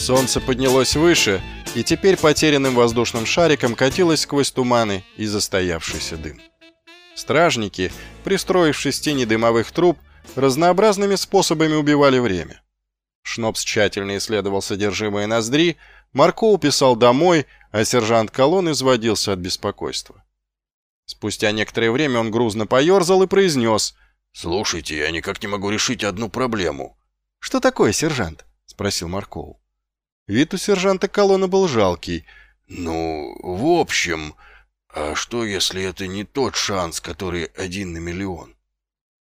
Солнце поднялось выше, и теперь потерянным воздушным шариком катилось сквозь туманы и застоявшийся дым. Стражники, пристроившись в тени дымовых труб, разнообразными способами убивали время. Шнопс тщательно исследовал содержимое ноздри, Марко уписал домой, а сержант Колон изводился от беспокойства. Спустя некоторое время он грузно поерзал и произнес «Слушайте, я никак не могу решить одну проблему». «Что такое, сержант?» — спросил Маркоу. Вид у сержанта Колона был жалкий. «Ну, в общем, а что, если это не тот шанс, который один на миллион?»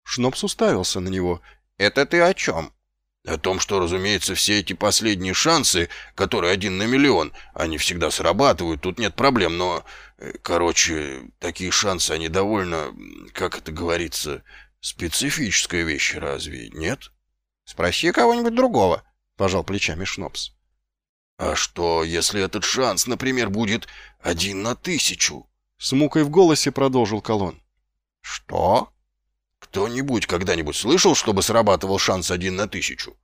Шнопс уставился на него. «Это ты о чем?» О том, что, разумеется, все эти последние шансы, которые один на миллион, они всегда срабатывают, тут нет проблем, но, э, короче, такие шансы, они довольно, как это говорится, специфическая вещь, разве нет? Спроси кого-нибудь другого, пожал плечами Шнопс. А что, если этот шанс, например, будет один на тысячу? С мукой в голосе продолжил Колон. Что? Кто-нибудь когда-нибудь слышал, чтобы срабатывал шанс один на тысячу?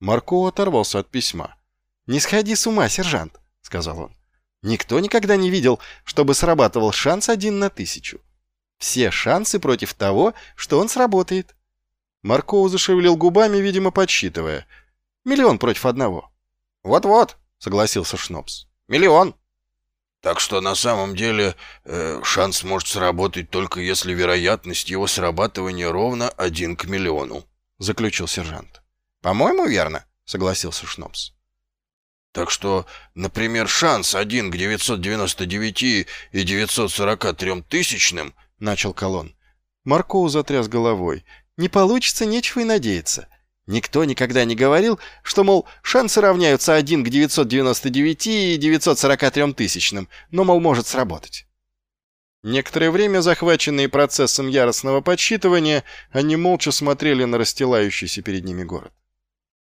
Марко оторвался от письма. «Не сходи с ума, сержант», — сказал он. «Никто никогда не видел, чтобы срабатывал шанс один на тысячу. Все шансы против того, что он сработает». Маркоу зашевелил губами, видимо, подсчитывая. «Миллион против одного». «Вот-вот», согласился Шнопс. «Миллион!» «Так что на самом деле э, шанс может сработать только если вероятность его срабатывания ровно один к миллиону», — заключил сержант. «По-моему, верно», — согласился Шнопс. «Так что, например, шанс один к 999 и 943 тысячным», — начал Колон. Маркоу затряс головой. «Не получится, нечего и надеяться. Никто никогда не говорил, что, мол, шансы равняются 1 к 999 и 943 тысячным, но, мол, может сработать. Некоторое время, захваченные процессом яростного подсчитывания, они молча смотрели на расстилающийся перед ними город.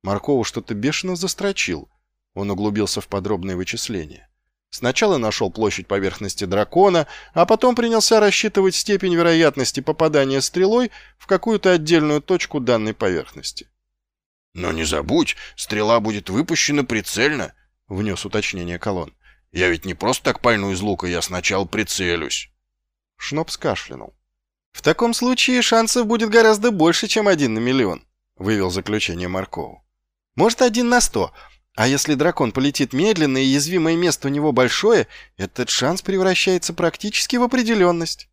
Маркову что-то бешено застрочил. Он углубился в подробные вычисления. Сначала нашел площадь поверхности дракона, а потом принялся рассчитывать степень вероятности попадания стрелой в какую-то отдельную точку данной поверхности. «Но не забудь, стрела будет выпущена прицельно», — внес уточнение колонн. «Я ведь не просто так пальну из лука, я сначала прицелюсь». Шнопс кашлянул. «В таком случае шансов будет гораздо больше, чем один на миллион», — вывел заключение Маркову. «Может, один на сто, а если дракон полетит медленно и язвимое место у него большое, этот шанс превращается практически в определенность».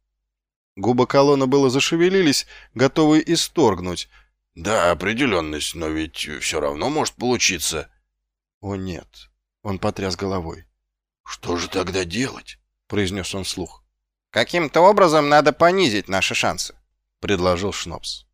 Губы колонны было зашевелились, готовые исторгнуть, да, определенность, но ведь все равно может получиться. О нет, он потряс головой. Что же тогда делать? произнес он вслух. Каким-то образом надо понизить наши шансы, предложил Шнопс.